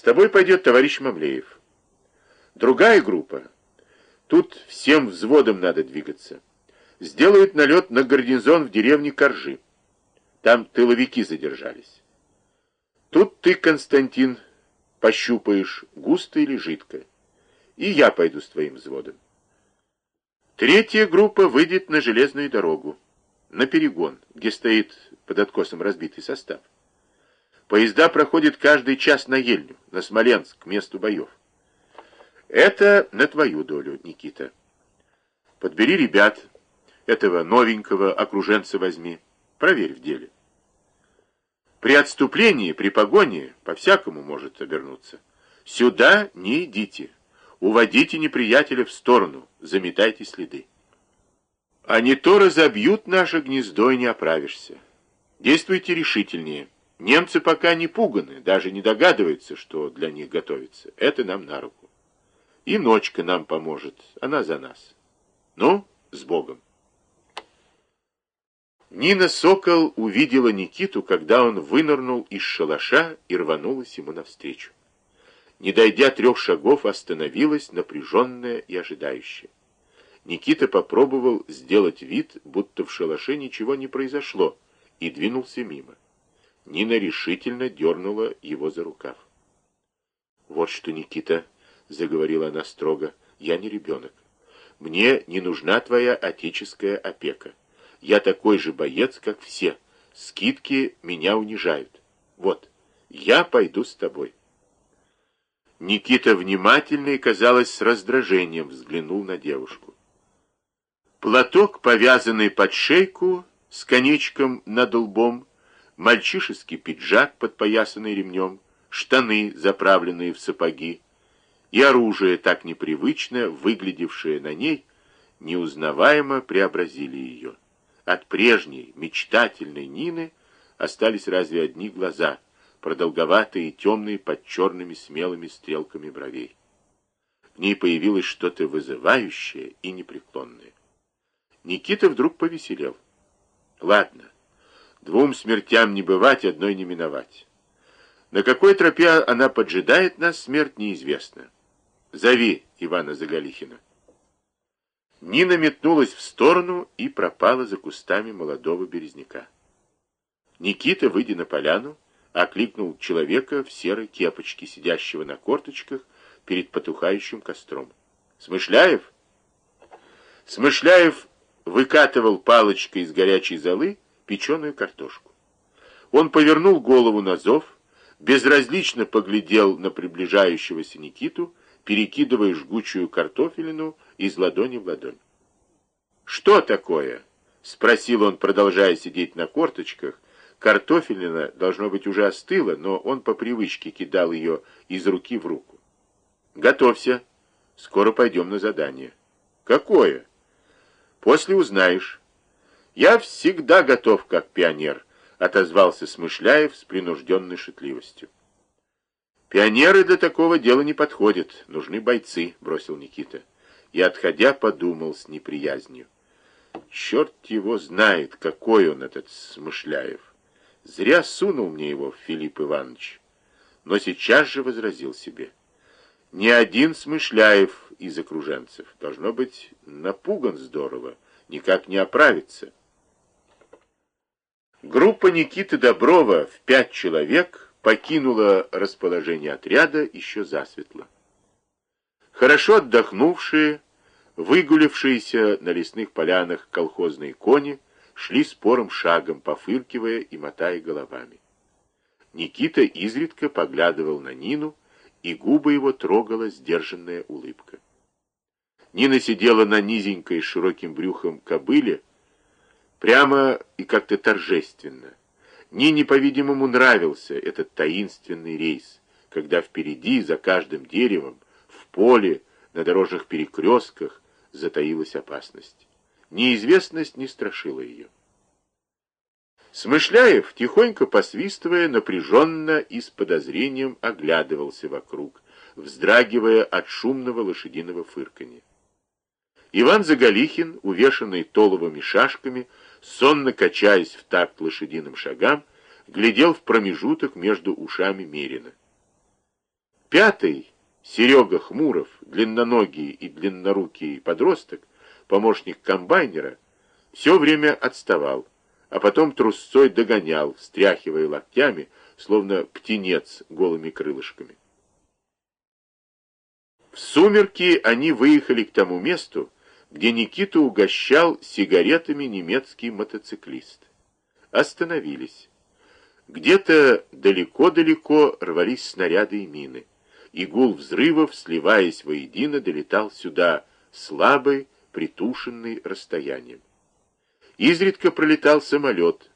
С тобой пойдет товарищ Мамлеев. Другая группа. Тут всем взводом надо двигаться. Сделают налет на гарнизон в деревне Коржи. Там тыловики задержались. Тут ты, Константин, пощупаешь, густо или жидко. И я пойду с твоим взводом. Третья группа выйдет на железную дорогу, на перегон, где стоит под откосом разбитый состав. Поезда проходят каждый час на Ельню, на Смоленск, к месту боев. Это на твою долю, Никита. Подбери ребят, этого новенького окруженца возьми, проверь в деле. При отступлении, при погоне, по-всякому может обернуться. Сюда не идите. Уводите неприятеля в сторону, заметайте следы. А не то разобьют наше гнездо и не оправишься. Действуйте решительнее. Немцы пока не пуганы, даже не догадываются, что для них готовится. Это нам на руку. И ночка нам поможет, она за нас. Ну, с Богом. Нина Сокол увидела Никиту, когда он вынырнул из шалаша и рванулась ему навстречу. Не дойдя трех шагов, остановилась, напряженная и ожидающая. Никита попробовал сделать вид, будто в шалаше ничего не произошло, и двинулся мимо. Нина решительно дернула его за рукав. «Вот что, Никита», — заговорила она строго, — «я не ребенок. Мне не нужна твоя отеческая опека. Я такой же боец, как все. Скидки меня унижают. Вот, я пойду с тобой». Никита внимательно и, казалось, с раздражением взглянул на девушку. Платок, повязанный под шейку, с конечком над лбом, мальчишеский пиджак, подпоясанный ремнем, штаны, заправленные в сапоги, и оружие, так непривычно выглядевшее на ней, неузнаваемо преобразили ее. От прежней, мечтательной Нины остались разве одни глаза, продолговатые и темные под черными смелыми стрелками бровей. В ней появилось что-то вызывающее и непреклонное. Никита вдруг повеселел. Ладно, Двум смертям не бывать, одной не миновать. На какой тропе она поджидает нас, смерть неизвестна. Зови Ивана Заголихина. Нина метнулась в сторону и пропала за кустами молодого березняка. Никита, выйдя на поляну, окликнул человека в серой кепочке, сидящего на корточках перед потухающим костром. «Смышляев?» Смышляев выкатывал палочкой из горячей золы печеную картошку. Он повернул голову на зов, безразлично поглядел на приближающегося Никиту, перекидывая жгучую картофелину из ладони в ладонь. «Что такое?» — спросил он, продолжая сидеть на корточках. Картофелина, должно быть, уже остыла, но он по привычке кидал ее из руки в руку. «Готовься. Скоро пойдем на задание». «Какое?» «После узнаешь». «Я всегда готов, как пионер», — отозвался Смышляев с принужденной шутливостью. «Пионеры для такого дела не подходят, нужны бойцы», — бросил Никита. И, отходя, подумал с неприязнью. «Черт его знает, какой он, этот Смышляев! Зря сунул мне его Филипп Иванович». Но сейчас же возразил себе. «Ни один Смышляев из окруженцев, должно быть, напуган здорово, никак не оправится». Группа Никиты Доброва в пять человек покинула расположение отряда еще засветло. Хорошо отдохнувшие, выгулившиеся на лесных полянах колхозные кони шли спорым шагом, пофыркивая и мотая головами. Никита изредка поглядывал на Нину, и губы его трогала сдержанная улыбка. Нина сидела на низенькой широким брюхом кобыле, Прямо и как-то торжественно. Нине, по-видимому, нравился этот таинственный рейс, когда впереди, за каждым деревом, в поле, на дорожных перекрестках затаилась опасность. Неизвестность не страшила ее. Смышляев, тихонько посвистывая, напряженно и с подозрением оглядывался вокруг, вздрагивая от шумного лошадиного фырканья. Иван Заголихин, увешанный толовыми шашками, сонно качаясь в такт лошадиным шагам, глядел в промежуток между ушами Мерина. Пятый, Серега Хмуров, длинноногий и длиннорукий подросток, помощник комбайнера, все время отставал, а потом трусцой догонял, стряхивая локтями, словно птенец голыми крылышками. В сумерки они выехали к тому месту, где Никиту угощал сигаретами немецкий мотоциклист. Остановились. Где-то далеко-далеко рвались снаряды и мины, и гул взрывов, сливаясь воедино, долетал сюда, слабый, притушенный расстоянием. Изредка пролетал самолет.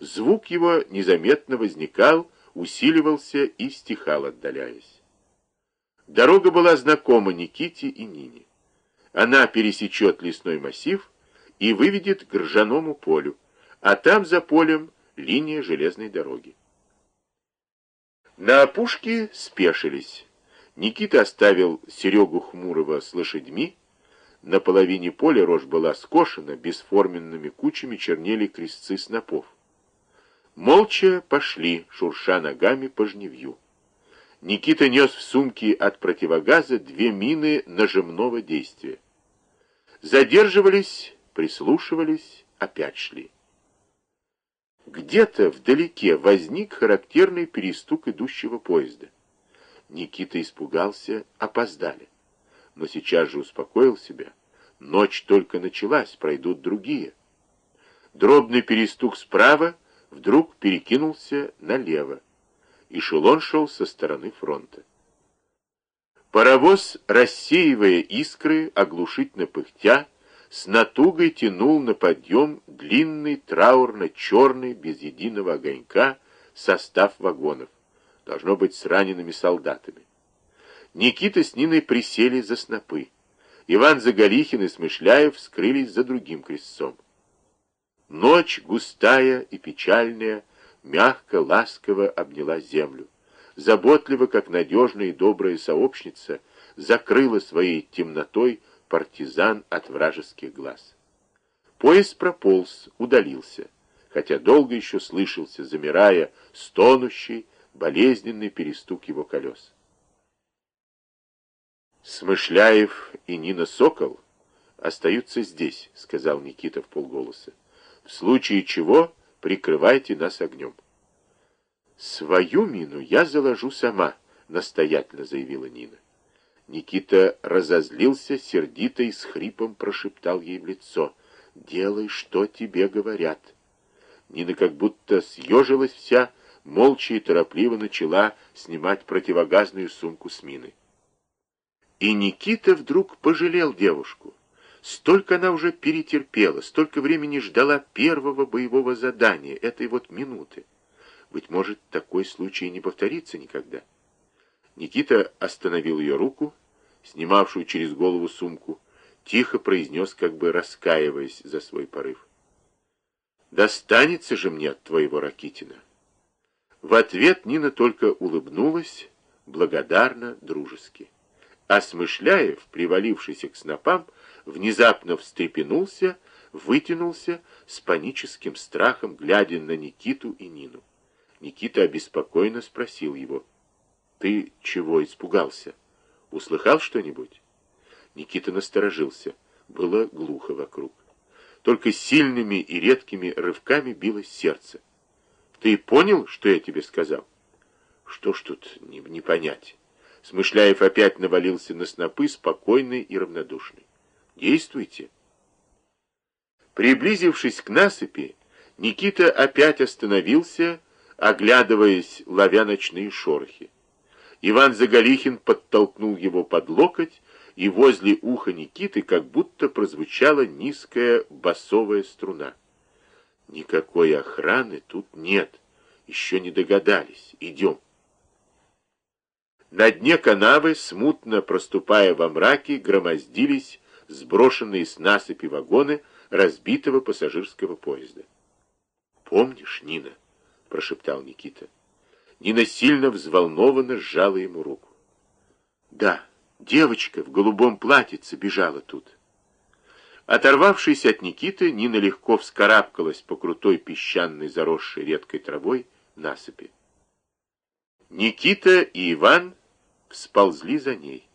Звук его незаметно возникал, усиливался и стихал, отдаляясь. Дорога была знакома Никите и Нине. Она пересечет лесной массив и выведет к ржаному полю, а там за полем линия железной дороги. На опушке спешились. Никита оставил Серегу Хмурого с лошадьми. На половине поля рожь была скошена, бесформенными кучами чернели крестцы снопов. Молча пошли, шурша ногами по жневью. Никита нес в сумке от противогаза две мины нажимного действия. Задерживались, прислушивались, опять шли. Где-то вдалеке возник характерный перестук идущего поезда. Никита испугался, опоздали. Но сейчас же успокоил себя. Ночь только началась, пройдут другие. Дробный перестук справа вдруг перекинулся налево. Эшелон шел со стороны фронта. Паровоз, рассеивая искры, оглушительно пыхтя, с натугой тянул на подъем длинный, траурно-черный, без единого огонька, состав вагонов. Должно быть, с ранеными солдатами. Никита с Ниной присели за снопы. Иван Заголихин и Смышляев скрылись за другим крестцом. Ночь густая и печальная, мягко, ласково обняла землю. Заботливо, как надежная и добрая сообщница, закрыла своей темнотой партизан от вражеских глаз. Поезд прополз, удалился, хотя долго еще слышался, замирая, стонущий, болезненный перестук его колес. Смышляев и Нина Сокол остаются здесь, сказал Никита в полголоса. В случае чего прикрывайте нас огнем. Свою мину я заложу сама, настоятельно заявила Нина. Никита разозлился, сердито и с хрипом прошептал ей в лицо. «Делай, что тебе говорят». Нина как будто съежилась вся, молча и торопливо начала снимать противогазную сумку с мины. И Никита вдруг пожалел девушку. Столько она уже перетерпела, столько времени ждала первого боевого задания, этой вот минуты. Быть может, такой случай не повторится никогда. Никита остановил ее руку, снимавшую через голову сумку, тихо произнес, как бы раскаиваясь за свой порыв. «Достанется же мне от твоего Ракитина!» В ответ Нина только улыбнулась, благодарно, дружески. А Смышляев, привалившийся к снопам, внезапно встрепенулся, вытянулся с паническим страхом, глядя на Никиту и Нину. Никита обеспокоенно спросил его, «Ты чего испугался? Услыхал что-нибудь?» Никита насторожился. Было глухо вокруг. Только сильными и редкими рывками билось сердце. «Ты понял, что я тебе сказал?» «Что ж тут не, не понять?» Смышляев опять навалился на снопы, спокойный и равнодушный. «Действуйте!» Приблизившись к насыпи, Никита опять остановился, оглядываясь, ловя ночные шорохи. Иван Заголихин подтолкнул его под локоть, и возле уха Никиты как будто прозвучала низкая басовая струна. Никакой охраны тут нет. Еще не догадались. Идем. На дне канавы, смутно проступая во мраке, громоздились сброшенные с насыпи вагоны разбитого пассажирского поезда. «Помнишь, Нина?» — прошептал Никита. Нина сильно взволнованно сжала ему руку. «Да, девочка в голубом платьице бежала тут». Оторвавшись от Никиты, Нина легко вскарабкалась по крутой песчаной, заросшей редкой травой насыпи. Никита и Иван всползли за ней.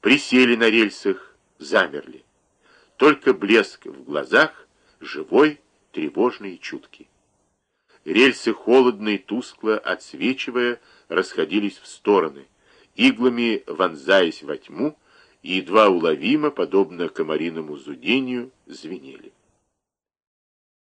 Присели на рельсах, замерли. Только блеск в глазах, живой, тревожный и чуткий. Рельсы холодно и тускло, отсвечивая, расходились в стороны, иглами вонзаясь во тьму, и едва уловимо, подобно комариному зудению, звенели.